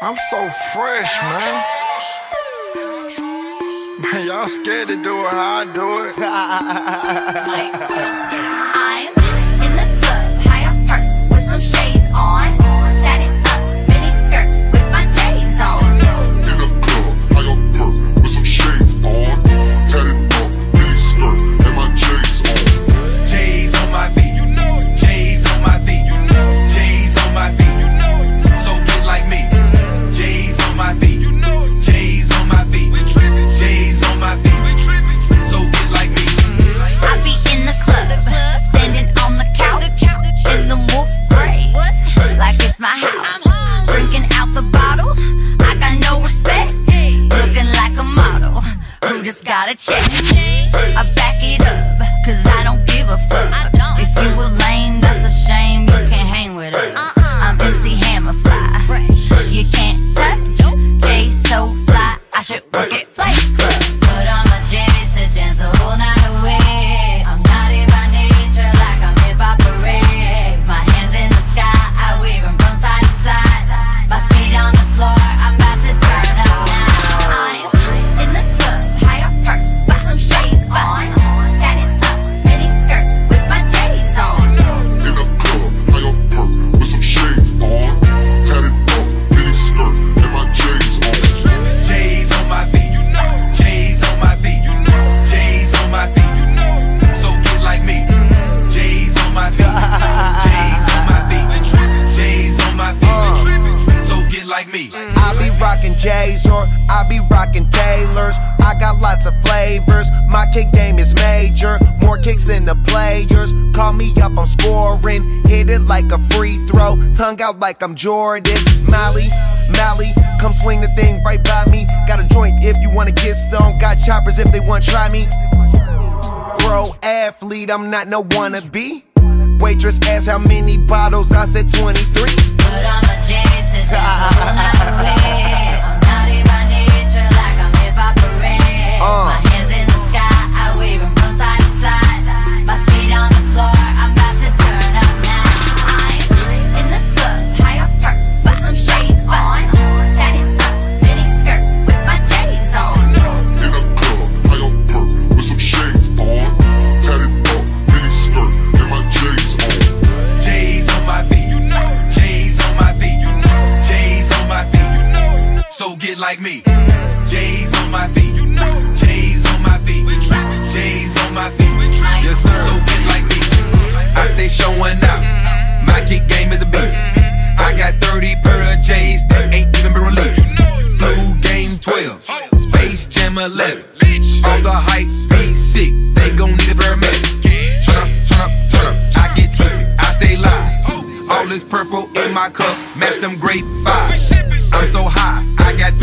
I'm so fresh, man. Man, y'all scared to do it how I do it. a check. Hey. I'm back J's or I be rocking Taylors. I got lots of flavors. My kick game is major. More kicks than the players. Call me up, I'm scoring. Hit it like a free throw. Tongue out like I'm Jordan. Molly, Molly, come swing the thing right by me. Got a joint if you wanna get stoned. Got choppers if they wanna try me. Pro athlete, I'm not no wannabe. Waitress asked how many bottles, I said 23. Put on my J's, it like me. J's on my feet. J's on my feet. J's on my feet. Your son so big like me. I stay showing out. My kick game is a beast. I got 30 pair of J's that ain't even been released. Flu game 12. Space Jam 11. All the hype be sick. They gon' need a paramedic. Turn up, turn up, turn up. I get trippin'. I stay live. All this purple in my cup. Match them grape five. I'm so high. I got